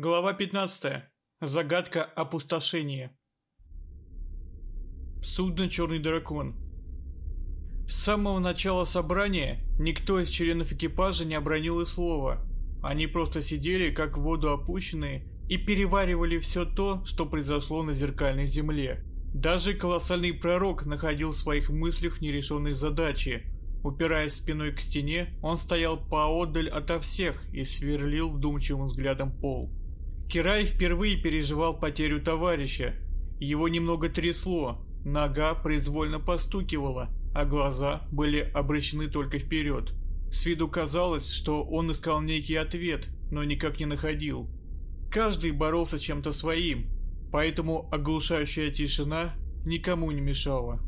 Глава 15. Загадка опустошения. Судно «Черный дракон». С самого начала собрания никто из членов экипажа не обронил и слова. Они просто сидели, как в воду опущенные, и переваривали все то, что произошло на зеркальной земле. Даже колоссальный пророк находил в своих мыслях нерешенные задачи. Упираясь спиной к стене, он стоял поодаль ото всех и сверлил вдумчивым взглядом пол. Кирай впервые переживал потерю товарища. Его немного трясло, нога произвольно постукивала, а глаза были обращены только вперед. С виду казалось, что он искал некий ответ, но никак не находил. Каждый боролся чем-то своим, поэтому оглушающая тишина никому не мешала.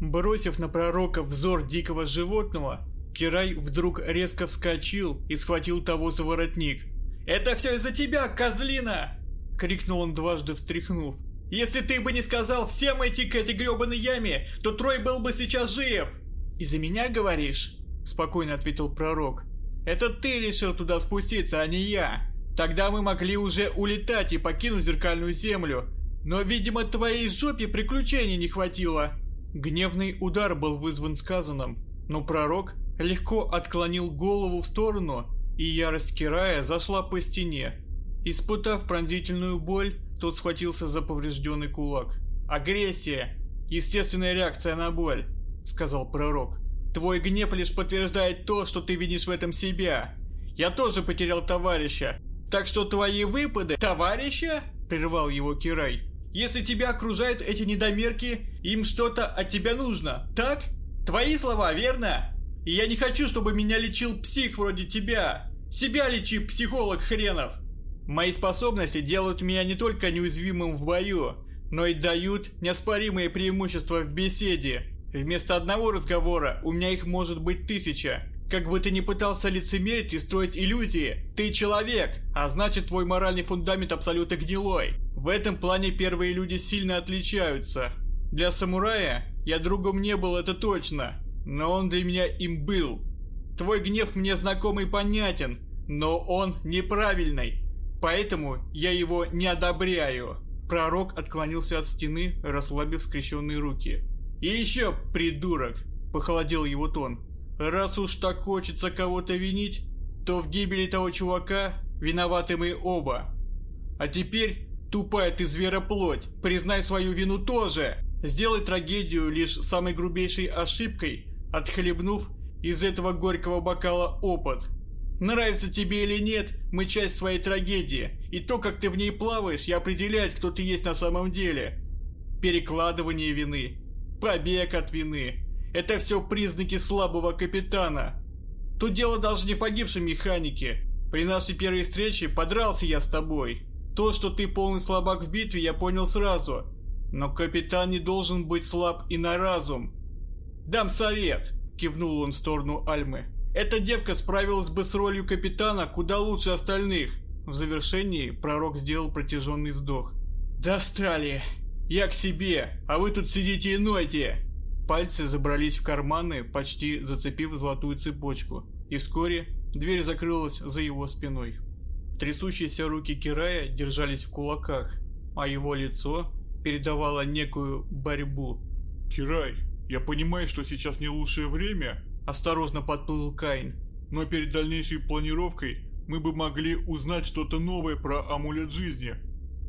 Бросив на пророка взор дикого животного, Кирай вдруг резко вскочил и схватил того за воротник. «Это все из-за тебя, козлина!» — крикнул он дважды встряхнув. «Если ты бы не сказал всем идти к этой гребаной яме, то Трой был бы сейчас жив!» «Из-за меня говоришь?» — спокойно ответил пророк. «Это ты решил туда спуститься, а не я. Тогда мы могли уже улетать и покинуть зеркальную землю. Но, видимо, твоей жопе приключений не хватило». Гневный удар был вызван сказанным, но пророк легко отклонил голову в сторону и ярость Кирая зашла по стене. Испытав пронзительную боль, тот схватился за поврежденный кулак. «Агрессия! Естественная реакция на боль», — сказал пророк. «Твой гнев лишь подтверждает то, что ты видишь в этом себя. Я тоже потерял товарища. Так что твои выпады...» «Товарища?» — прервал его Кирай. «Если тебя окружают эти недомерки, им что-то от тебя нужно, так? Твои слова, верно? И я не хочу, чтобы меня лечил псих вроде тебя. Себя лечи, психолог хренов! Мои способности делают меня не только неуязвимым в бою, но и дают неоспоримые преимущества в беседе. Вместо одного разговора у меня их может быть тысяча. Как бы ты ни пытался лицемерить и строить иллюзии, ты человек, а значит твой моральный фундамент абсолютно гнилой. В этом плане первые люди сильно отличаются. Для самурая я другом не был, это точно, но он для меня им был. Твой гнев мне знаком и понятен, но он неправильный, поэтому я его не одобряю. Пророк отклонился от стены, расслабив скрещенные руки. И еще, придурок, похолодел его тон. Раз уж так хочется кого-то винить, то в гибели того чувака виноваты мы оба. А теперь, тупая ты звероплоть, признай свою вину тоже. Сделай трагедию лишь самой грубейшей ошибкой, отхлебнув из этого горького бокала опыт. Нравится тебе или нет, мы часть своей трагедии, и то, как ты в ней плаваешь, и определяет, кто ты есть на самом деле. Перекладывание вины, побег от вины – это все признаки слабого капитана. Тут дело даже не в погибшем механике. При нашей первой встрече подрался я с тобой. То, что ты полный слабак в битве, я понял сразу. Но капитан не должен быть слаб и на разум. Дам совет – кивнул он в сторону Альмы. «Эта девка справилась бы с ролью капитана куда лучше остальных». В завершении пророк сделал протяженный вздох. «Достали! Я к себе, а вы тут сидите и нойте!» Пальцы забрались в карманы, почти зацепив золотую цепочку, и вскоре дверь закрылась за его спиной. Трясущиеся руки Кирая держались в кулаках, а его лицо передавало некую борьбу. «Кирай, я понимаю, что сейчас не лучшее время, осторожно подплыл Кайн. Но перед дальнейшей планировкой мы бы могли узнать что-то новое про амулет жизни.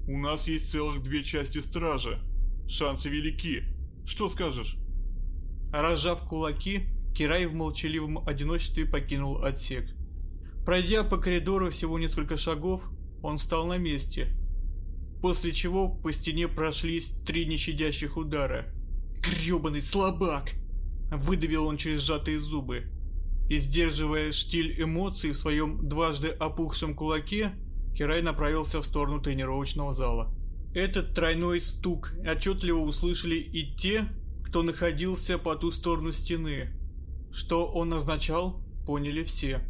У нас есть целых две части стража. Шансы велики. Что скажешь? Разжав кулаки, Кирай в молчаливом одиночестве покинул отсек. Пройдя по коридору всего несколько шагов, он встал на месте. После чего по стене прошлись три нещадящих удара – грёбаный слабак!» Выдавил он через сжатые зубы. И сдерживая штиль эмоций в своем дважды опухшем кулаке, Кирай направился в сторону тренировочного зала. Этот тройной стук отчетливо услышали и те, кто находился по ту сторону стены. Что он означал, поняли все.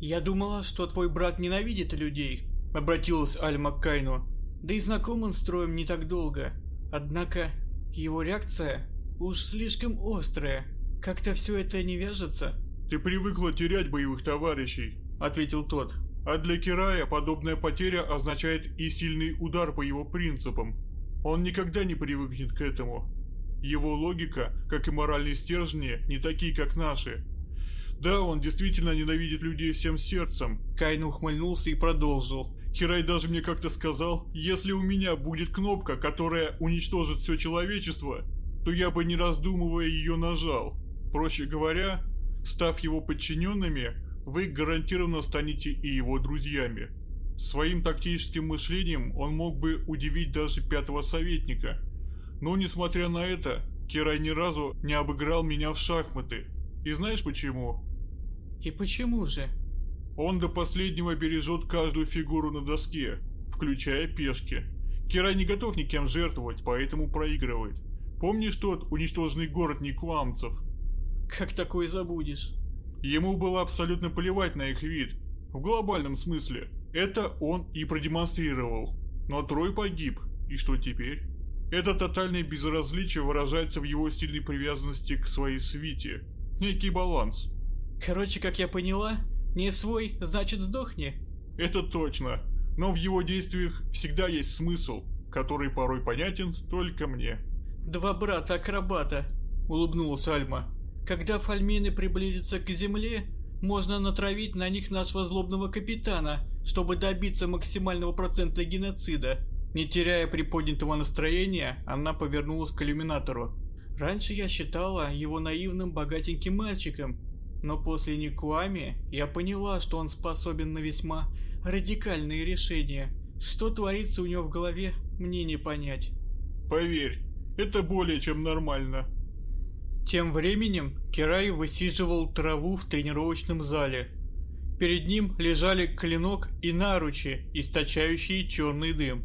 «Я думала, что твой брат ненавидит людей», — обратилась Альма к Кайну. «Да и знаком он с троем не так долго. Однако его реакция уж слишком острая. Как-то все это не вяжется. Ты привыкла терять боевых товарищей, ответил тот. А для Кирая подобная потеря означает и сильный удар по его принципам. Он никогда не привыкнет к этому. Его логика, как и моральные стержни, не такие, как наши. Да, он действительно ненавидит людей всем сердцем. Кайн ухмыльнулся и продолжил. Кирай даже мне как-то сказал, если у меня будет кнопка, которая уничтожит все человечество, то я бы не раздумывая ее нажал. Проще говоря, став его подчиненными, вы гарантированно станете и его друзьями. Своим тактическим мышлением он мог бы удивить даже пятого советника. Но несмотря на это, Кирай ни разу не обыграл меня в шахматы. И знаешь почему? И почему же? Он до последнего бережет каждую фигуру на доске, включая пешки. Кирай не готов никем жертвовать, поэтому проигрывает. Помнишь тот уничтоженный город Никуамцев? Как такое забудешь? Ему было абсолютно плевать на их вид. В глобальном смысле. Это он и продемонстрировал. Но Трой погиб. И что теперь? Это тотальное безразличие выражается в его сильной привязанности к своей свите. Некий баланс. Короче, как я поняла, не свой, значит сдохни. Это точно. Но в его действиях всегда есть смысл, который порой понятен только мне. Два брата-акробата, улыбнулась Альма. Когда фальмины приблизятся к земле, можно натравить на них нашего злобного капитана, чтобы добиться максимального процента геноцида. Не теряя приподнятого настроения, она повернулась к иллюминатору. Раньше я считала его наивным богатеньким мальчиком, но после Никуами я поняла, что он способен на весьма радикальные решения. Что творится у него в голове, мне не понять. Поверь, это более чем нормально. Тем временем Кирай высиживал траву в тренировочном зале. Перед ним лежали клинок и наручи, источающие черный дым.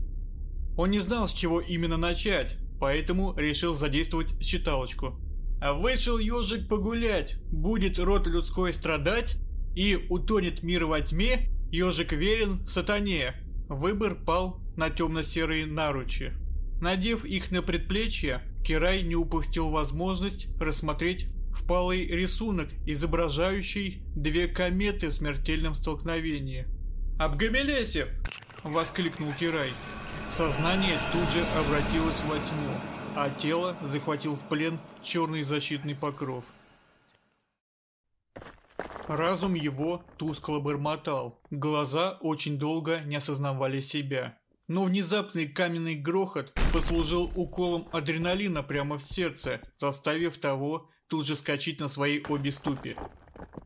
Он не знал, с чего именно начать, поэтому решил задействовать считалочку. А вышел ежик погулять, будет род людской страдать, и утонет мир во тьме, ежик верен сатане. Выбор пал на темно-серые наручи. Надев их на предплечье, Кирай не упустил возможность рассмотреть впалый рисунок, изображающий две кометы в смертельном столкновении. «Абгамелесе!» – воскликнул Кирай. Сознание тут же обратилось во тьму, а тело захватил в плен черный защитный покров. Разум его тускло бормотал, глаза очень долго не осознавали себя. Но внезапный каменный грохот послужил уколом адреналина прямо в сердце, заставив того тут же скачать на своей обе ступи.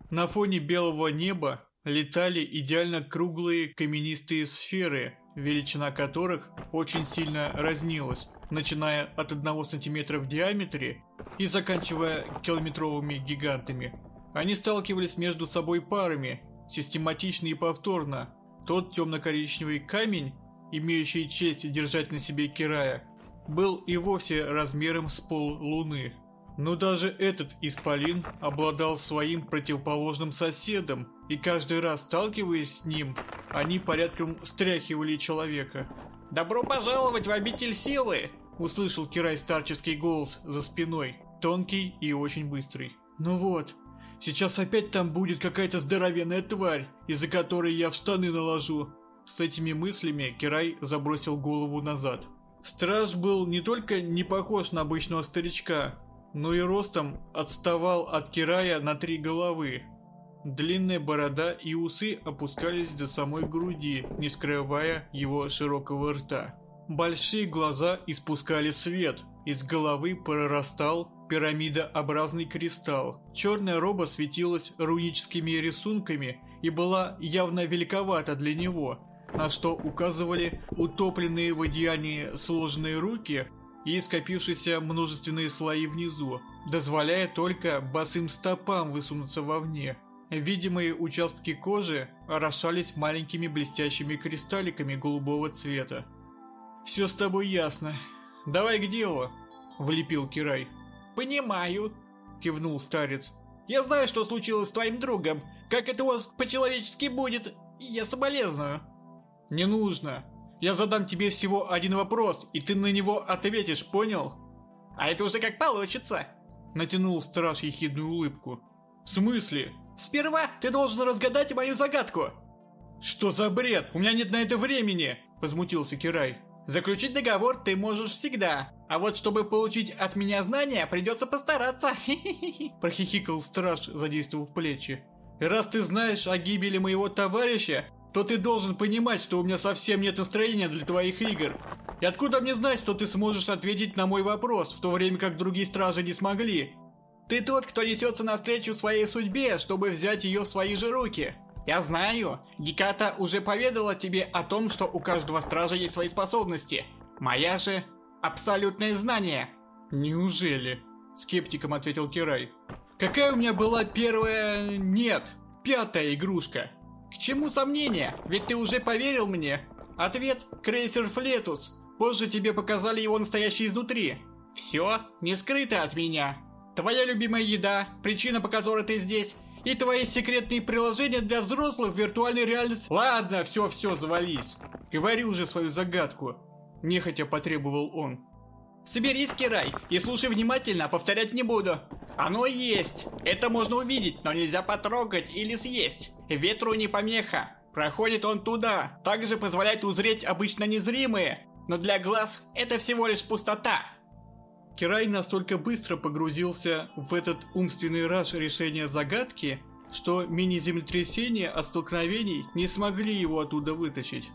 На фоне белого неба летали идеально круглые каменистые сферы, величина которых очень сильно разнилась, начиная от 1 см в диаметре и заканчивая километровыми гигантами. Они сталкивались между собой парами, систематично и повторно. Тот темно-коричневый камень, имеющий честь держать на себе Кирая, был и вовсе размером с пол луны. Но даже этот исполин обладал своим противоположным соседом, и каждый раз сталкиваясь с ним, они порядком стряхивали человека. «Добро пожаловать в обитель силы!» – услышал Кирай старческий голос за спиной, тонкий и очень быстрый. «Ну вот, сейчас опять там будет какая-то здоровенная тварь, из-за которой я в штаны наложу!» С этими мыслями Кирай забросил голову назад. Страж был не только не похож на обычного старичка, но и ростом отставал от Кирая на три головы. Длинная борода и усы опускались до самой груди, не скрывая его широкого рта. Большие глаза испускали свет, из головы прорастал пирамидообразный кристалл. Черная роба светилась руническими рисунками и была явно великовата для него, на что указывали утопленные в одеянии сложенные руки и скопившиеся множественные слои внизу, дозволяя только босым стопам высунуться вовне. Видимые участки кожи орошались маленькими блестящими кристалликами голубого цвета. «Все с тобой ясно. Давай к делу», — влепил Кирай. «Понимаю», — кивнул старец. «Я знаю, что случилось с твоим другом. Как это у вас по-человечески будет, я соболезную». «Не нужно. Я задам тебе всего один вопрос, и ты на него ответишь, понял?» «А это уже как получится!» Натянул страж ехидную улыбку. «В смысле?» «Сперва ты должен разгадать мою загадку!» Что за бред? У меня нет на это времени! Возмутился Кирай. Заключить договор ты можешь всегда. А вот чтобы получить от меня знания, придется постараться. Прохихикал страж, задействовав плечи. Раз ты знаешь о гибели моего товарища, то ты должен понимать, что у меня совсем нет настроения для твоих игр. И откуда мне знать, что ты сможешь ответить на мой вопрос, в то время как другие стражи не смогли? Ты тот, кто несется навстречу своей судьбе, чтобы взять ее в свои же руки. Я знаю, Геката уже поведала тебе о том, что у каждого стража есть свои способности. Моя же абсолютное знание. Неужели? Скептиком ответил Кирай. Какая у меня была первая... Нет, пятая игрушка. К чему сомнения? Ведь ты уже поверил мне. Ответ – крейсер Флетус. Позже тебе показали его настоящий изнутри. Все не скрыто от меня. Твоя любимая еда, причина, по которой ты здесь, и твои секретные приложения для взрослых в виртуальной реальности. Ладно, все-все, завались. Говори уже свою загадку. Нехотя потребовал он. Соберись, Кирай, и слушай внимательно, повторять не буду. Оно есть. Это можно увидеть, но нельзя потрогать или съесть. Ветру не помеха. Проходит он туда. Также позволяет узреть обычно незримые. Но для глаз это всего лишь пустота. Кирай настолько быстро погрузился в этот умственный раж решения загадки, что мини-землетрясения от столкновений не смогли его оттуда вытащить.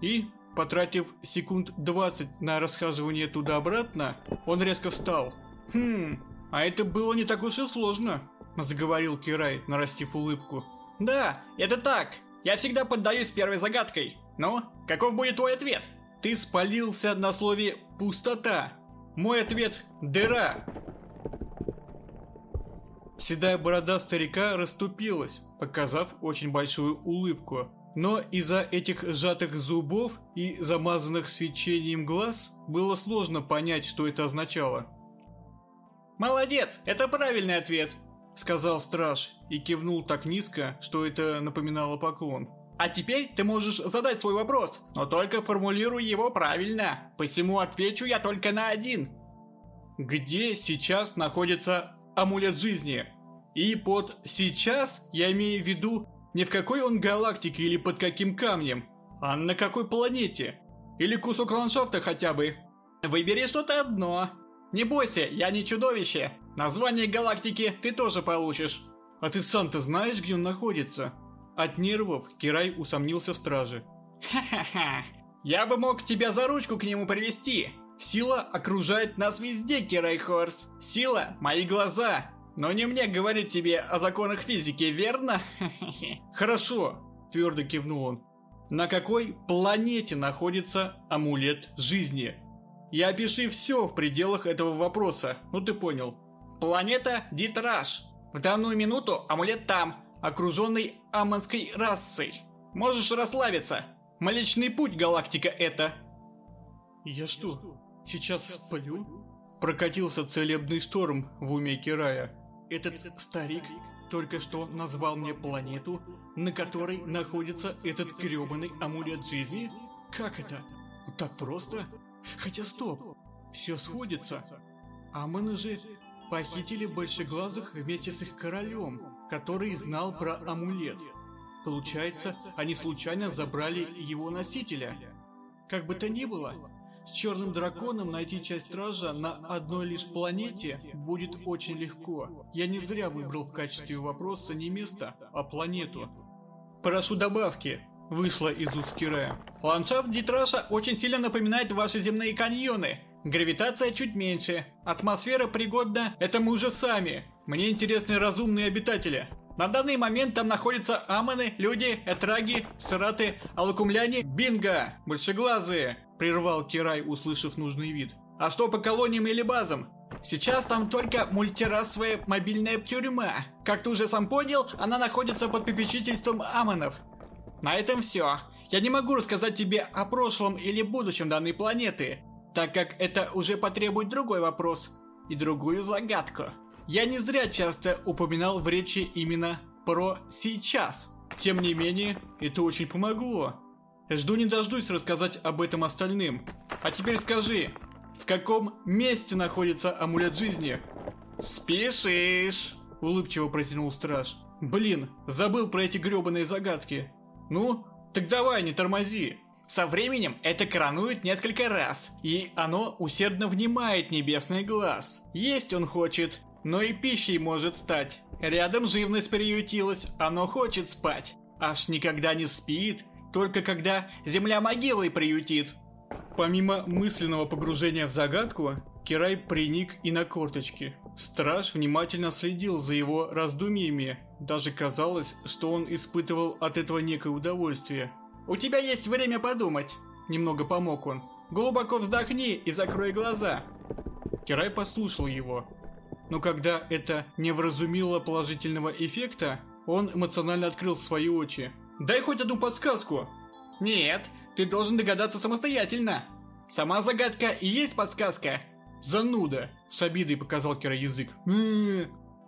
И, потратив секунд 20 на расхаживание туда-обратно, он резко встал. «Хм, а это было не так уж и сложно», – заговорил Кирай, нарастив улыбку. «Да, это так. Я всегда поддаюсь первой загадкой. Ну, каков будет твой ответ?» «Ты спалился на слове «пустота». Мой ответ – дыра. Седая борода старика расступилась, показав очень большую улыбку. Но из-за этих сжатых зубов и замазанных свечением глаз было сложно понять, что это означало. «Молодец, это правильный ответ», — сказал страж и кивнул так низко, что это напоминало поклон. А теперь ты можешь задать свой вопрос, но только формулируй его правильно. Посему отвечу я только на один. Где сейчас находится амулет жизни? И под «сейчас» я имею в виду не в какой он галактике или под каким камнем, а на какой планете. Или кусок ландшафта хотя бы. Выбери что-то одно. Не бойся, я не чудовище. Название галактики ты тоже получишь. А ты сам-то знаешь, где он находится? От нервов Кирай усомнился в страже. Ха-ха-ха. Я бы мог тебя за ручку к нему привести. Сила окружает нас везде, Кирай Хорс. Сила – мои глаза. Но не мне говорить тебе о законах физики, верно? Хорошо, твердо кивнул он. На какой планете находится амулет жизни? И опиши все в пределах этого вопроса, ну ты понял. Планета Дитраж. В данную минуту амулет там, окруженный аманской расой. Можешь расслабиться. Млечный путь галактика это. Я что, сейчас сплю? Прокатился целебный шторм в уме Кирая. Этот старик только что назвал мне планету, на которой находится этот грёбаный амулет жизни? Как это? Так просто? Хотя стоп, все сходится. Аманы же похитили большеглазых вместе с их королем который знал про амулет. Получается, они случайно забрали его носителя. Как бы то ни было, с черным драконом найти часть стража на одной лишь планете будет очень легко. Я не зря выбрал в качестве вопроса не место, а планету. Прошу добавки. Вышла из уст. Ландшафт Дитраша очень сильно напоминает ваши земные каньоны. Гравитация чуть меньше. Атмосфера пригодна, это мы уже сами. Мне интересны разумные обитатели. На данный момент там находятся аманы, люди, этраги, сыраты, алакумляне, бинго, большеглазые, прервал Кирай, услышав нужный вид. А что по колониям или базам? Сейчас там только мультирасовая мобильная тюрьма. Как ты уже сам понял, она находится под попечительством аманов. На этом все. Я не могу рассказать тебе о прошлом или будущем данной планеты, так как это уже потребует другой вопрос и другую загадку. Я не зря часто упоминал в речи именно про «сейчас». Тем не менее, это очень помогло. Жду не дождусь рассказать об этом остальным. А теперь скажи, в каком месте находится амулет жизни? Спешишь, улыбчиво протянул страж. Блин, забыл про эти гребаные загадки. Ну, так давай, не тормози. Со временем это коронует несколько раз, и оно усердно внимает небесный глаз. Есть он хочет, но и пищей может стать. Рядом живность приютилась, оно хочет спать. Аж никогда не спит, только когда земля могилой приютит. Помимо мысленного погружения в загадку, Кирай приник и на корточки. Страж внимательно следил за его раздумьями. Даже казалось, что он испытывал от этого некое удовольствие. «У тебя есть время подумать!» Немного помог он. «Глубоко вздохни и закрой глаза!» Кирай послушал его. Но когда это не вразумило положительного эффекта, он эмоционально открыл свои очи. «Дай хоть одну подсказку!» «Нет, ты должен догадаться самостоятельно!» «Сама загадка и есть подсказка!» «Зануда!» — с обидой показал Кира язык.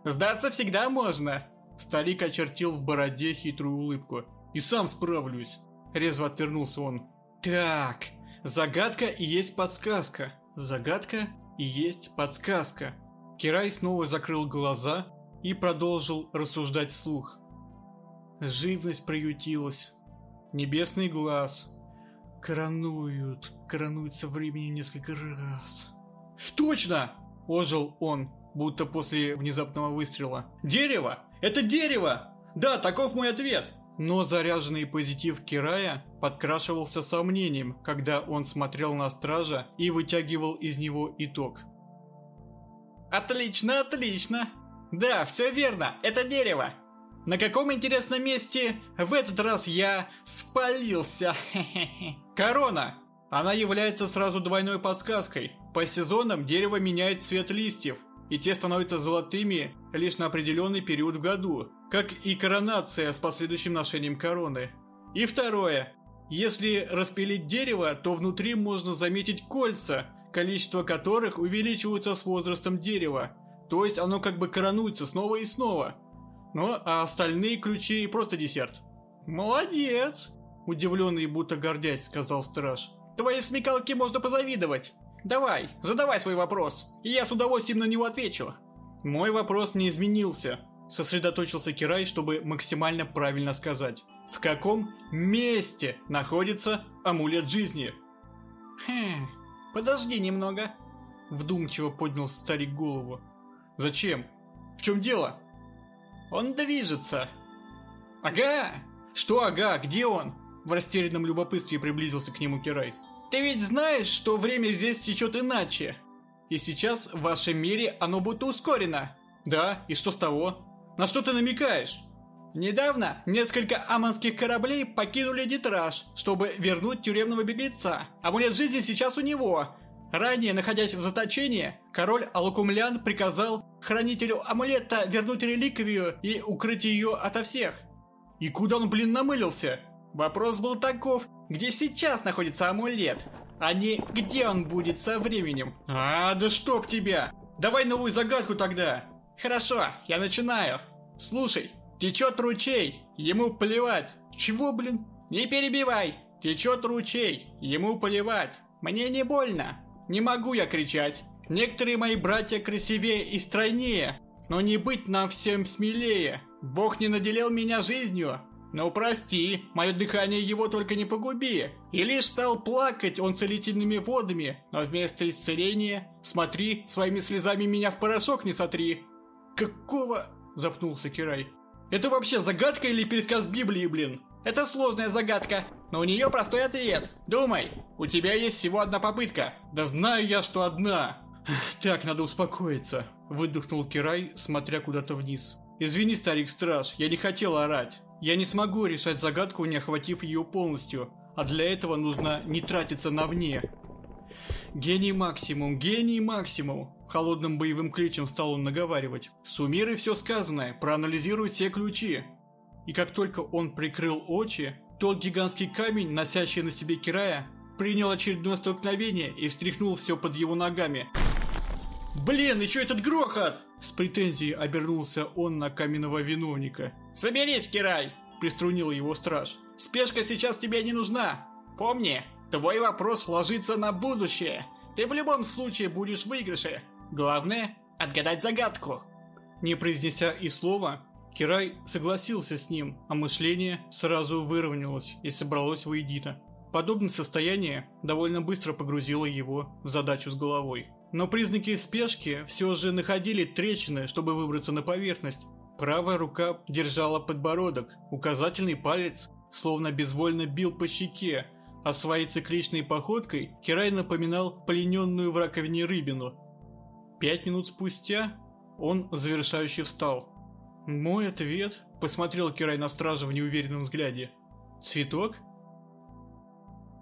«Сдаться всегда можно!» Старик очертил в бороде хитрую улыбку. «И сам справлюсь!» Резво отвернулся он. «Так, загадка и есть подсказка. Загадка и есть подсказка». Кирай снова закрыл глаза и продолжил рассуждать вслух. Живность приютилась. Небесный глаз. Коронуют, коронуют со временем несколько раз. «Точно!» – ожил он, будто после внезапного выстрела. «Дерево! Это дерево! Да, таков мой ответ!» Но заряженный позитив Кирая подкрашивался сомнением, когда он смотрел на стража и вытягивал из него итог. «Отлично, отлично! Да, все верно, это дерево! На каком интересном месте в этот раз я спалился? Корона! Она является сразу двойной подсказкой. По сезонам дерево меняет цвет листьев, и те становятся золотыми лишь на определенный период в году, как и коронация с последующим ношением короны. И второе. Если распилить дерево, то внутри можно заметить кольца, количество которых увеличивается с возрастом дерева. То есть оно как бы коронуется снова и снова. Ну, а остальные ключи просто десерт. Молодец! Удивленный, будто гордясь, сказал страж. Твоей смекалке можно позавидовать. Давай, задавай свой вопрос, и я с удовольствием на него отвечу. Мой вопрос не изменился. Сосредоточился Кирай, чтобы максимально правильно сказать. В каком месте находится амулет жизни? Хм, подожди немного. Вдумчиво поднял старик голову. Зачем? В чем дело? Он движется. Ага. Что ага? Где он? В растерянном любопытстве приблизился к нему Кирай. Ты ведь знаешь, что время здесь течет иначе. И сейчас в вашем мире оно будто ускорено. Да, и что с того? На что ты намекаешь? Недавно несколько аманских кораблей покинули Дитраж, чтобы вернуть тюремного беглеца. Амулет жизни сейчас у него. Ранее, находясь в заточении, король Алкумлян приказал хранителю амулета вернуть реликвию и укрыть ее ото всех. И куда он, блин, намылился? Вопрос был таков, где сейчас находится амулет, а не где он будет со временем. А, да чтоб тебя! Давай новую загадку тогда. Хорошо, я начинаю. Слушай, течет ручей, ему плевать. Чего, блин? Не перебивай. Течет ручей, ему плевать. Мне не больно. Не могу я кричать. Некоторые мои братья красивее и стройнее, но не быть нам всем смелее. Бог не наделил меня жизнью, «Ну прости, мое дыхание его только не погуби!» И лишь стал плакать он целительными водами, но вместо исцеления «Смотри, своими слезами меня в порошок не сотри!» «Какого?» – запнулся Кирай. «Это вообще загадка или пересказ Библии, блин?» «Это сложная загадка, но у нее простой ответ. Думай, у тебя есть всего одна попытка». «Да знаю я, что одна!» «Так, надо успокоиться», – выдохнул Кирай, смотря куда-то вниз. «Извини, старик-страж, я не хотел орать. Я не смогу решать загадку, не охватив ее полностью, а для этого нужно не тратиться на вне. Гений максимум, гений максимум. Холодным боевым кличем стал он наговаривать. Суммируй все сказанное, проанализируй все ключи. И как только он прикрыл очи, тот гигантский камень, носящий на себе Кирая, принял очередное столкновение и встряхнул все под его ногами. «Блин, еще этот грохот!» С претензией обернулся он на каменного виновника. «Соберись, Кирай!» – приструнил его страж. «Спешка сейчас тебе не нужна! Помни, твой вопрос ложится на будущее! Ты в любом случае будешь в выигрыше! Главное – отгадать загадку!» Не произнеся и слова, Кирай согласился с ним, а мышление сразу выровнялось и собралось воедино. Подобное состояние довольно быстро погрузило его в задачу с головой. Но признаки спешки все же находили трещины, чтобы выбраться на поверхность. Правая рука держала подбородок, указательный палец словно безвольно бил по щеке, а своей цикличной походкой Кирай напоминал плененную в раковине рыбину. Пять минут спустя он завершающе встал. «Мой ответ?» – посмотрел Кирай на стража в неуверенном взгляде. «Цветок?»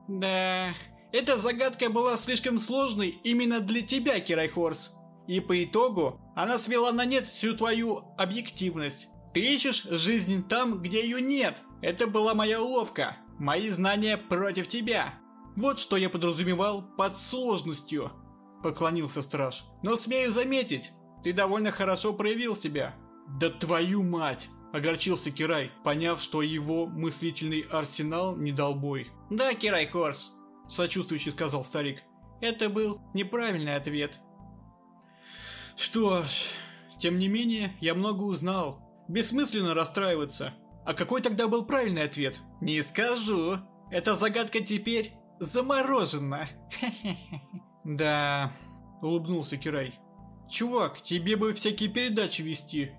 «Да, эта загадка была слишком сложной именно для тебя, Кирай Хорс. И по итогу она свела на нет всю твою объективность. Ты ищешь жизнь там, где ее нет. Это была моя уловка. Мои знания против тебя. Вот что я подразумевал под сложностью. Поклонился страж. Но смею заметить, ты довольно хорошо проявил себя. Да твою мать! Огорчился Кирай, поняв, что его мыслительный арсенал не дал бой. Да, Кирай Хорс, сочувствующе сказал старик. Это был неправильный ответ. Что ж, тем не менее, я много узнал. Бессмысленно расстраиваться. А какой тогда был правильный ответ? Не скажу. Эта загадка теперь заморожена. Да, улыбнулся Кирай. Чувак, тебе бы всякие передачи вести.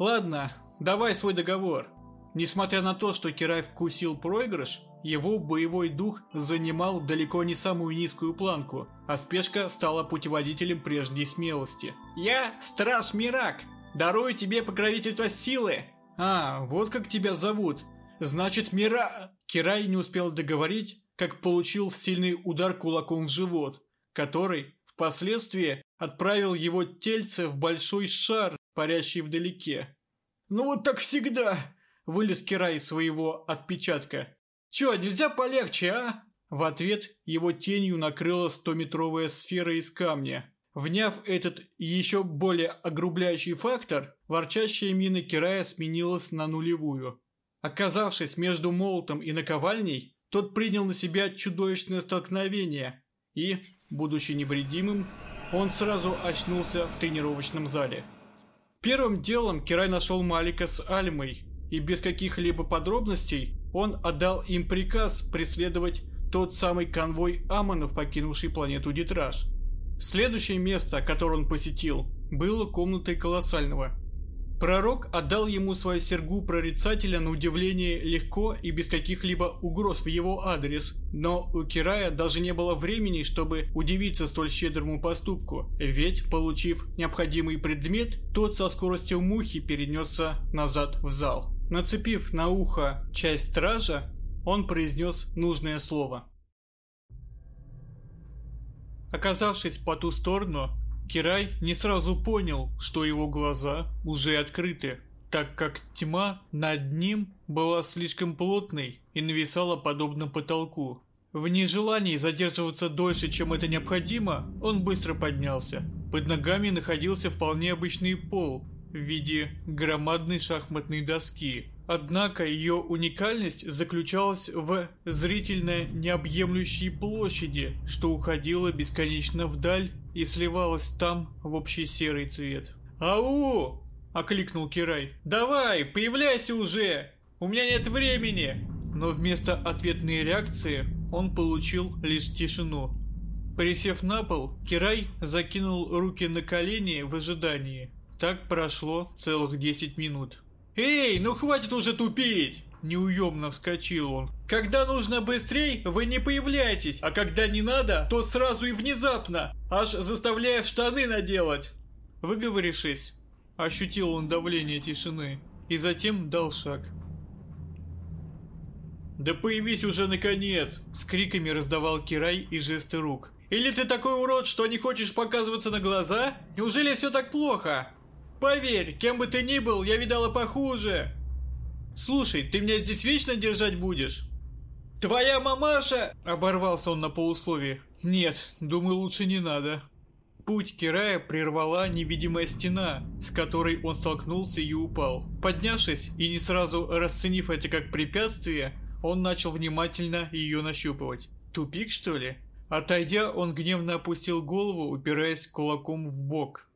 Ладно, давай свой договор. Несмотря на то, что Кирай вкусил проигрыш, его боевой дух занимал далеко не самую низкую планку, а спешка стала путеводителем прежней смелости. «Я Страж Мирак! Дарую тебе покровительство силы!» «А, вот как тебя зовут. Значит, Мира...» Кирай не успел договорить, как получил сильный удар кулаком в живот, который впоследствии отправил его тельце в большой шар, парящий вдалеке. «Ну вот так всегда!» Вылез Кирай своего отпечатка. «Чё, нельзя полегче, а?» В ответ его тенью накрыла стометровая сфера из камня. Вняв этот еще более огрубляющий фактор, ворчащая мина Кирая сменилась на нулевую. Оказавшись между молотом и наковальней, тот принял на себя чудовищное столкновение и, будучи невредимым, он сразу очнулся в тренировочном зале. Первым делом Кирай нашел Малика с Альмой, и без каких-либо подробностей он отдал им приказ преследовать тот самый конвой Амонов, покинувший планету Дитраж. Следующее место, которое он посетил, было комнатой Колоссального. Пророк отдал ему свою сергу прорицателя на удивление легко и без каких-либо угроз в его адрес, но у Кирая даже не было времени, чтобы удивиться столь щедрому поступку, ведь, получив необходимый предмет, тот со скоростью мухи перенесся назад в зал. Нацепив на ухо часть стража, он произнес нужное слово. Оказавшись по ту сторону, Кирай не сразу понял, что его глаза уже открыты, так как тьма над ним была слишком плотной и нависала подобно потолку. В нежелании задерживаться дольше, чем это необходимо, он быстро поднялся. Под ногами находился вполне обычный пол в виде громадной шахматной доски. Однако ее уникальность заключалась в зрительно необъемлющей площади, что уходила бесконечно вдаль и сливалась там в общий серый цвет. «Ау!» – окликнул Кирай. «Давай, появляйся уже! У меня нет времени!» Но вместо ответной реакции он получил лишь тишину. Присев на пол, Кирай закинул руки на колени в ожидании. Так прошло целых 10 минут. «Эй, ну хватит уже тупить!» Неуемно вскочил он. «Когда нужно быстрей, вы не появляетесь, а когда не надо, то сразу и внезапно, аж заставляя штаны наделать!» Выговорившись, ощутил он давление тишины и затем дал шаг. «Да появись уже наконец!» С криками раздавал Кирай и жесты рук. «Или ты такой урод, что не хочешь показываться на глаза? Неужели все так плохо?» Поверь, кем бы ты ни был, я видала похуже. Слушай, ты меня здесь вечно держать будешь? Твоя мамаша! Оборвался он на полусловие. Нет, думаю, лучше не надо. Путь Кирая прервала невидимая стена, с которой он столкнулся и упал. Поднявшись и не сразу расценив это как препятствие, он начал внимательно ее нащупывать. Тупик, что ли? Отойдя, он гневно опустил голову, упираясь кулаком в бок.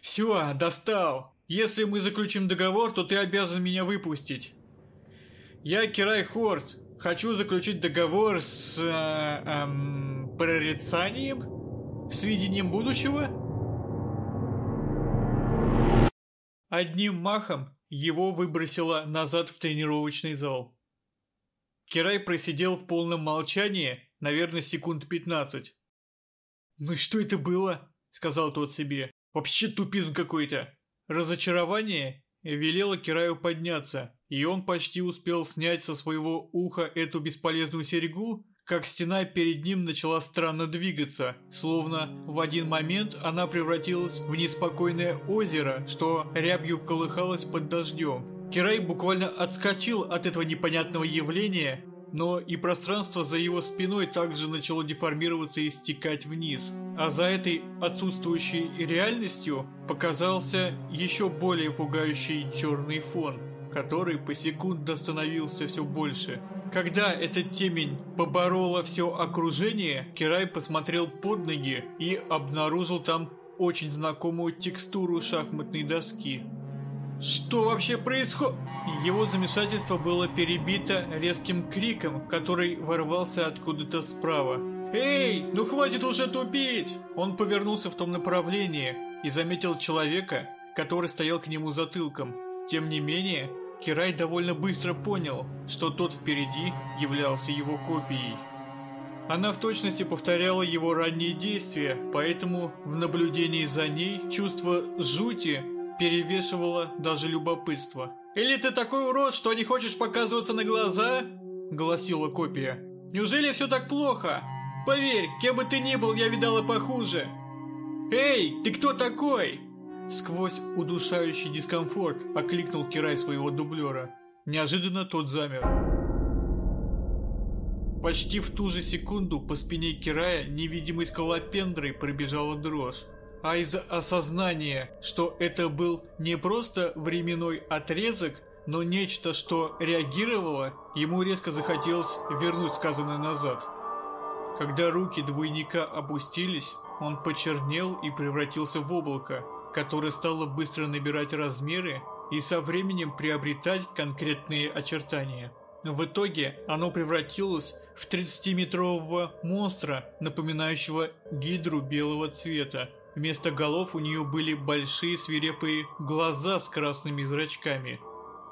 «Все, достал! Если мы заключим договор, то ты обязан меня выпустить. Я Кирай Хорс. Хочу заключить договор с... Э, эм, прорицанием? С видением будущего? Одним махом его выбросило назад в тренировочный зал. Кирай просидел в полном молчании, наверное, секунд пятнадцать. «Ну что это было?» — сказал тот себе. «Вообще тупизм какой-то!» Разочарование велело Кираю подняться, и он почти успел снять со своего уха эту бесполезную серьгу, как стена перед ним начала странно двигаться, словно в один момент она превратилась в неспокойное озеро, что рябью колыхалось под дождем. Кирай буквально отскочил от этого непонятного явления но и пространство за его спиной также начало деформироваться и стекать вниз. А за этой отсутствующей реальностью показался еще более пугающий черный фон, который посекундно становился все больше. Когда эта темень поборола все окружение, Кирай посмотрел под ноги и обнаружил там очень знакомую текстуру шахматной доски. Что вообще происходит? Его замешательство было перебито резким криком, который ворвался откуда-то справа. «Эй, ну хватит уже тупить!» Он повернулся в том направлении и заметил человека, который стоял к нему затылком. Тем не менее, Кирай довольно быстро понял, что тот впереди являлся его копией. Она в точности повторяла его ранние действия, поэтому в наблюдении за ней чувство жути перевешивало даже любопытство. «Или ты такой урод, что не хочешь показываться на глаза?» – гласила копия. «Неужели все так плохо? Поверь, кем бы ты ни был, я видал и похуже!» «Эй, ты кто такой?» Сквозь удушающий дискомфорт окликнул Кирай своего дублера. Неожиданно тот замер. Почти в ту же секунду по спине Кирая невидимой скалопендрой пробежала дрожь а из осознания, что это был не просто временной отрезок, но нечто, что реагировало, ему резко захотелось вернуть сказанное назад. Когда руки двойника опустились, он почернел и превратился в облако, которое стало быстро набирать размеры и со временем приобретать конкретные очертания. В итоге оно превратилось в 30-метрового монстра, напоминающего гидру белого цвета, Вместо голов у нее были большие свирепые глаза с красными зрачками.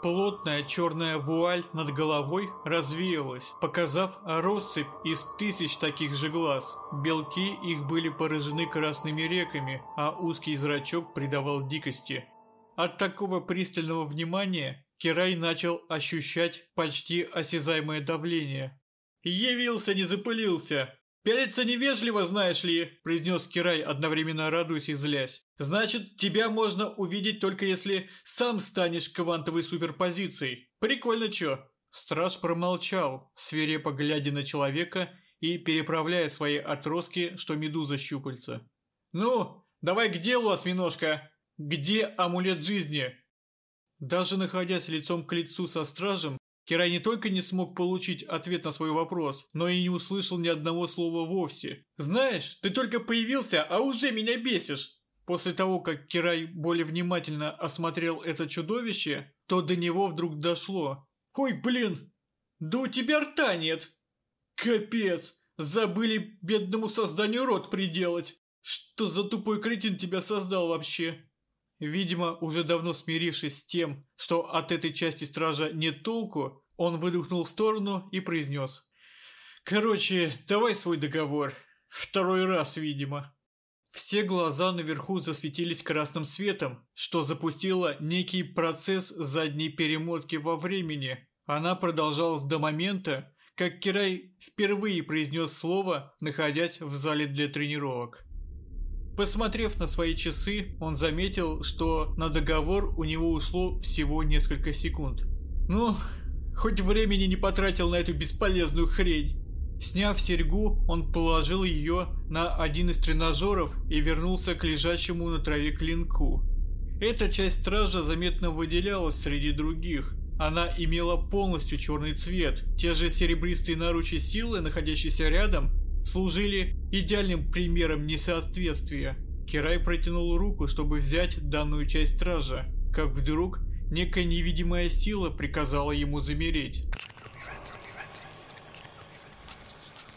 Плотная черная вуаль над головой развеялась, показав россыпь из тысяч таких же глаз. Белки их были поражены красными реками, а узкий зрачок придавал дикости. От такого пристального внимания Кирай начал ощущать почти осязаемое давление. «Явился, не запылился!» «Пялиться невежливо, знаешь ли», – произнес Кирай, одновременно радуясь и злясь. «Значит, тебя можно увидеть только если сам станешь квантовой суперпозицией. Прикольно чё?» Страж промолчал, свирепо глядя на человека и переправляя свои отростки, что медуза щупальца. «Ну, давай к делу, осьминожка! Где амулет жизни?» Даже находясь лицом к лицу со стражем, Кирай не только не смог получить ответ на свой вопрос, но и не услышал ни одного слова вовсе. «Знаешь, ты только появился, а уже меня бесишь!» После того, как Кирай более внимательно осмотрел это чудовище, то до него вдруг дошло. «Ой, блин! Да у тебя рта нет!» «Капец! Забыли бедному созданию рот приделать! Что за тупой кретин тебя создал вообще?» Видимо, уже давно смирившись с тем, что от этой части стража нет толку, он выдохнул в сторону и произнес. «Короче, давай свой договор. Второй раз, видимо». Все глаза наверху засветились красным светом, что запустило некий процесс задней перемотки во времени. Она продолжалась до момента, как Кирай впервые произнес слово, находясь в зале для тренировок. Посмотрев на свои часы, он заметил, что на договор у него ушло всего несколько секунд. Ну, хоть времени не потратил на эту бесполезную хрень. Сняв серьгу, он положил ее на один из тренажеров и вернулся к лежащему на траве клинку. Эта часть стража заметно выделялась среди других. Она имела полностью черный цвет. Те же серебристые наручи силы, находящиеся рядом, служили идеальным примером несоответствия. Кирай протянул руку, чтобы взять данную часть стража, как вдруг некая невидимая сила приказала ему замереть.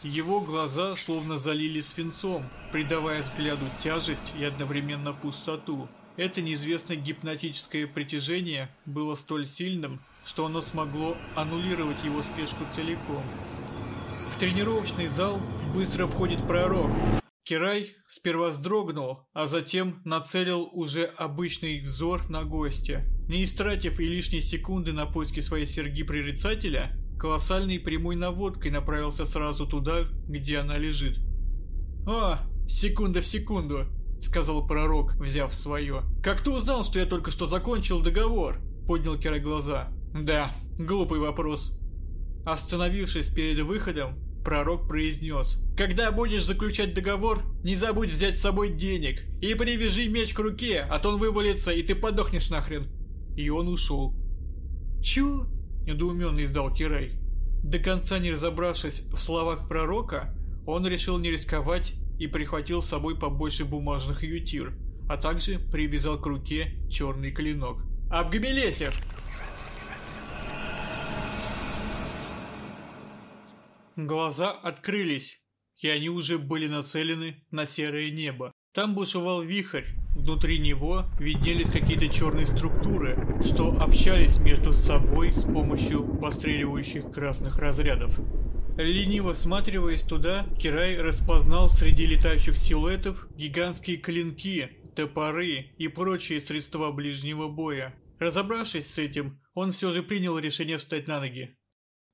Его глаза словно залили свинцом, придавая взгляду тяжесть и одновременно пустоту. Это неизвестное гипнотическое притяжение было столь сильным, что оно смогло аннулировать его спешку целиком. Тренировочный зал быстро входит пророк. Кирай сперва вздрогнул, а затем нацелил уже обычный взор на гостя. Не истратив и лишние секунды на поиски своей серьги прорицателя, колоссальной прямой наводкой направился сразу туда, где она лежит. «О, секунда в секунду», — сказал пророк, взяв свое. «Как ты узнал, что я только что закончил договор?» — поднял Кирай глаза. «Да, глупый вопрос». Остановившись перед выходом, пророк произнес. «Когда будешь заключать договор, не забудь взять с собой денег и привяжи меч к руке, а то он вывалится, и ты подохнешь нахрен». И он ушел. «Чё?» – недоуменно издал Кирай. До конца не разобравшись в словах пророка, он решил не рисковать и прихватил с собой побольше бумажных ютир, а также привязал к руке черный клинок. «Обгамелесев!» Глаза открылись, и они уже были нацелены на серое небо. Там бушевал вихрь, внутри него виднелись какие-то черные структуры, что общались между собой с помощью постреливающих красных разрядов. Лениво всматриваясь туда, Кирай распознал среди летающих силуэтов гигантские клинки, топоры и прочие средства ближнего боя. Разобравшись с этим, он все же принял решение встать на ноги.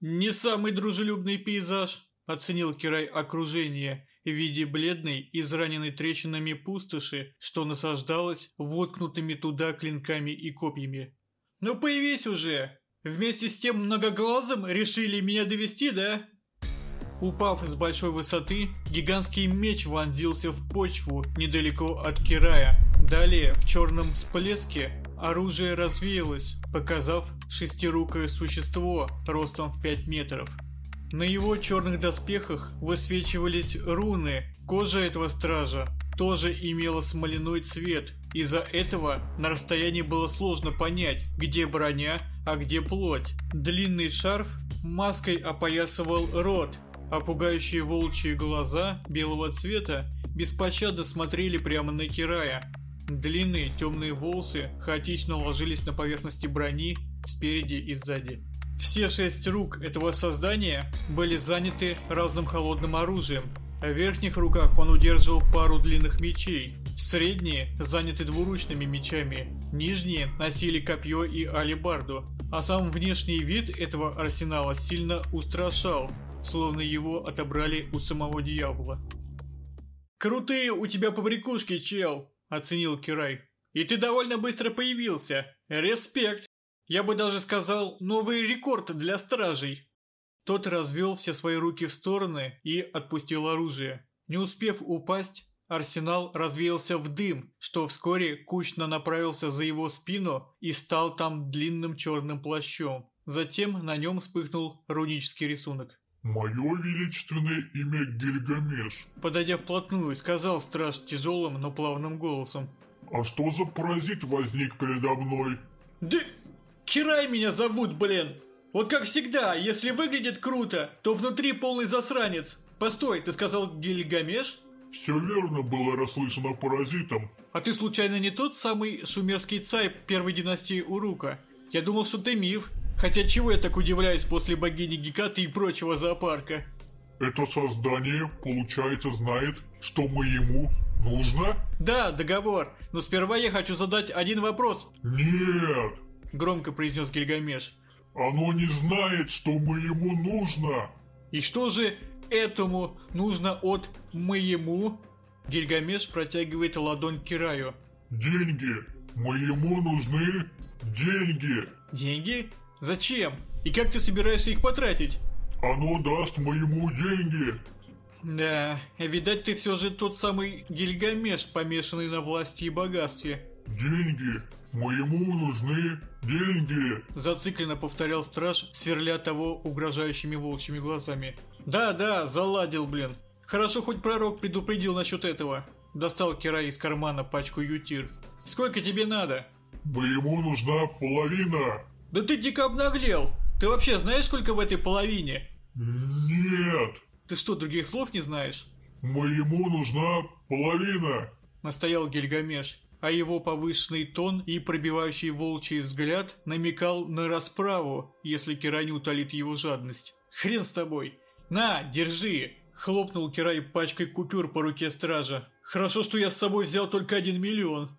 «Не самый дружелюбный пейзаж», — оценил Кирай окружение в виде бледной, израненной трещинами пустоши, что насаждалось воткнутыми туда клинками и копьями. «Ну появись уже! Вместе с тем многоглазым решили меня довести, да?» Упав с большой высоты, гигантский меч вонзился в почву недалеко от Кирая. Далее, в черном всплеске, оружие развеялось, показав шестирукое существо ростом в 5 метров. На его черных доспехах высвечивались руны. Кожа этого стража тоже имела смоляной цвет. Из-за этого на расстоянии было сложно понять, где броня, а где плоть. Длинный шарф маской опоясывал рот, а пугающие волчьи глаза белого цвета беспощадно смотрели прямо на Кирая. Длинные темные волосы хаотично ложились на поверхности брони спереди и сзади. Все шесть рук этого создания были заняты разным холодным оружием. В верхних руках он удерживал пару длинных мечей. Средние заняты двуручными мечами. Нижние носили копье и алебарду. А сам внешний вид этого арсенала сильно устрашал, словно его отобрали у самого дьявола. «Крутые у тебя побрякушки, чел!» – оценил Кирай. «И ты довольно быстро появился. Респект!» Я бы даже сказал, новый рекорд для стражей. Тот развел все свои руки в стороны и отпустил оружие. Не успев упасть, арсенал развеялся в дым, что вскоре кучно направился за его спину и стал там длинным черным плащом. Затем на нем вспыхнул рунический рисунок. «Мое величественное имя Гильгамеш», подойдя вплотную, сказал страж тяжелым, но плавным голосом. «А что за паразит возник передо мной?» «Да Кирай меня зовут, блин! Вот как всегда, если выглядит круто, то внутри полный засранец. Постой, ты сказал Гильгамеш? Все верно было расслышано паразитом. А ты случайно не тот самый шумерский царь первой династии Урука? Я думал, что ты миф. Хотя чего я так удивляюсь после богини Гекаты и прочего зоопарка? Это создание, получается, знает, что мы ему нужно? Да, договор. Но сперва я хочу задать один вопрос. Нет, — громко произнес Гильгамеш. «Оно не знает, что мы ему нужно!» «И что же этому нужно от моему?» Гильгамеш протягивает ладонь Кираю. «Деньги! Моему нужны деньги!» «Деньги? Зачем? И как ты собираешься их потратить?» «Оно даст моему деньги!» «Да, видать ты все же тот самый Гильгамеш, помешанный на власти и богатстве». «Деньги! Моему нужны деньги!» Зацикленно повторял страж, сверля того угрожающими волчьими глазами. «Да, да, заладил, блин. Хорошо, хоть пророк предупредил насчет этого». Достал Кира из кармана пачку ютир. «Сколько тебе надо?» Моему нужна половина. Да ты дико обнаглел. Ты вообще знаешь, сколько в этой половине? Нет. Ты что, других слов не знаешь? Моему нужна половина. Настоял Гильгамеш, а его повышенный тон и пробивающий волчий взгляд намекал на расправу, если Кирай не утолит его жадность. Хрен с тобой. На, держи. Хлопнул Кирай пачкой купюр по руке стража. Хорошо, что я с собой взял только один миллион.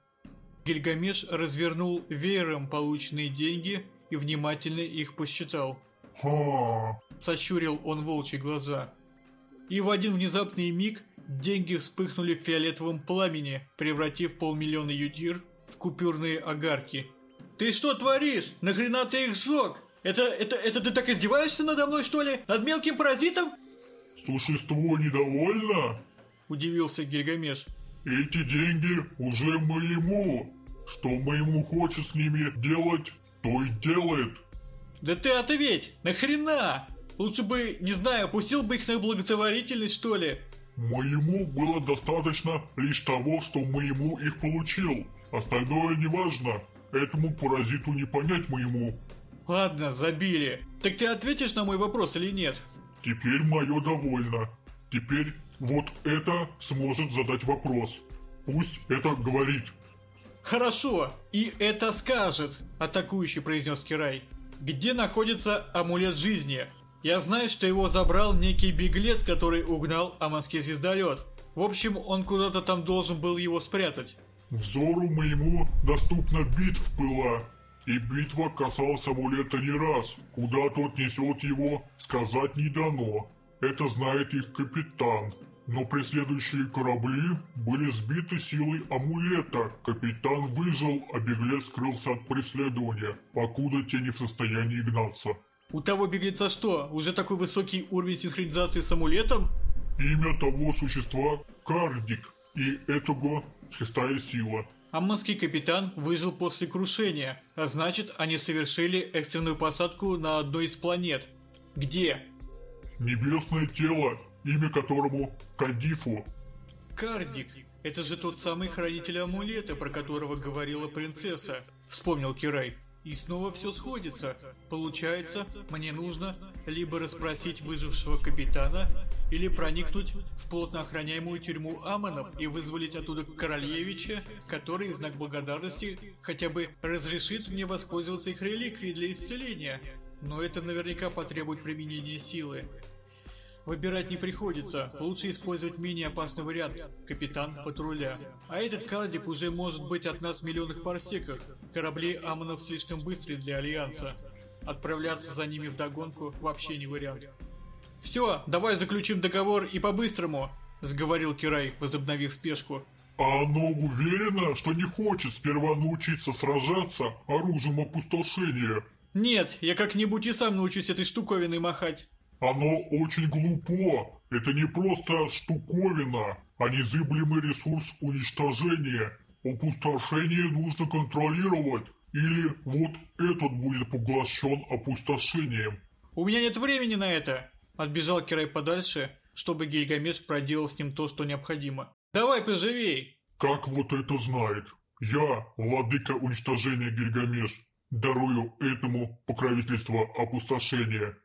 Гильгамеш развернул веером полученные деньги и внимательно их посчитал. Ха. Сощурил он волчьи глаза. И в один внезапный миг деньги вспыхнули в фиолетовом пламени, превратив полмиллиона ютир в купюрные огарки. «Ты что творишь? Нахрена ты их сжег? Это, это, это ты так издеваешься надо мной, что ли? Над мелким паразитом?» Существо недовольно? Удивился Гильгамеш. Эти деньги уже моему. Что моему хочет с ними делать, то и делает. Да ты ответь! Нахрена? Лучше бы, не знаю, опустил бы их на благотворительность, что ли? Моему было достаточно лишь того, что моему их получил. Остальное не важно. Этому паразиту не понять моему. Ладно, забили. Так ты ответишь на мой вопрос или нет? Теперь мое довольно. Теперь вот это сможет задать вопрос. Пусть это говорит. Хорошо, и это скажет, атакующий произнес Кирай. Где находится амулет жизни? Я знаю, что его забрал некий беглец, который угнал аманский звездолет. В общем, он куда-то там должен был его спрятать. Взору моему доступна битв пыла. И битва касалась амулета не раз. Куда тот несет его, сказать не дано. Это знает их капитан. Но преследующие корабли были сбиты силой амулета. Капитан выжил, а беглец скрылся от преследования, покуда те не в состоянии гнаться. У того беглеца что, уже такой высокий уровень синхронизации с амулетом? Имя того существа – Кардик, и этого шестая сила. Амманский капитан выжил после крушения, а значит, они совершили экстренную посадку на одной из планет. Где? Небесное тело, имя которому Кадифу. Кардик. Это же тот самый хранитель амулета, про которого говорила принцесса. Вспомнил Кирай. И снова все сходится. Получается, мне нужно либо расспросить выжившего капитана, или проникнуть в плотно охраняемую тюрьму Амонов и вызволить оттуда Королевича, который в знак благодарности хотя бы разрешит мне воспользоваться их реликвией для исцеления. Но это наверняка потребует применения силы. Выбирать не приходится, лучше использовать менее опасный вариант – капитан патруля. А этот кардик уже может быть от нас в миллионных парсеках. Корабли Амонов слишком быстрые для Альянса. Отправляться за ними в догонку вообще не вариант. «Все, давай заключим договор и по-быстрому», – сговорил Кирай, возобновив спешку. А оно уверено, что не хочет сперва научиться сражаться оружием опустошения. «Нет, я как-нибудь и сам научусь этой штуковиной махать». Оно очень глупо. Это не просто штуковина, а незыблемый ресурс уничтожения. Опустошение нужно контролировать, или вот этот будет поглощен опустошением. «У меня нет времени на это!» Отбежал Кирай подальше, чтобы Гильгамеш проделал с ним то, что необходимо. «Давай поживей!» Как вот это знает? Я, владыка уничтожения Гильгамеш, дарую этому покровительство опустошения.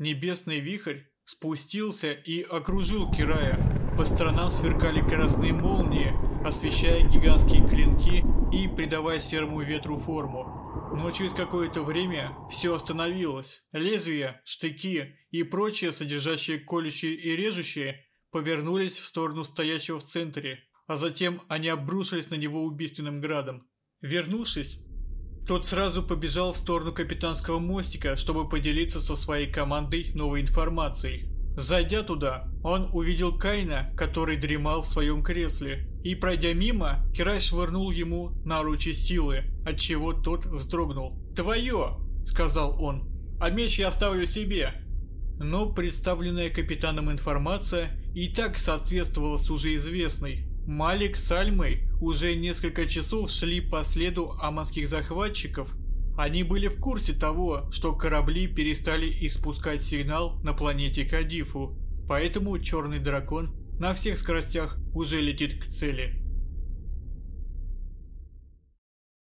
Небесный вихрь спустился и окружил Кирая. По сторонам сверкали красные молнии, освещая гигантские клинки и придавая серому ветру форму. Но через какое-то время все остановилось. Лезвия, штыки и прочее, содержащие колющие и режущие, повернулись в сторону стоящего в центре, а затем они обрушились на него убийственным градом. Вернувшись, тот сразу побежал в сторону капитанского мостика, чтобы поделиться со своей командой новой информацией. Зайдя туда, он увидел Кайна, который дремал в своем кресле. И пройдя мимо, Кирай швырнул ему наручи силы, отчего тот вздрогнул. «Твое!» — сказал он. «А меч я оставлю себе!» Но представленная капитаном информация и так соответствовала с уже известной. Малик с Альмой уже несколько часов шли по следу аманских захватчиков. Они были в курсе того, что корабли перестали испускать сигнал на планете Кадифу, поэтому Черный Дракон на всех скоростях уже летит к цели.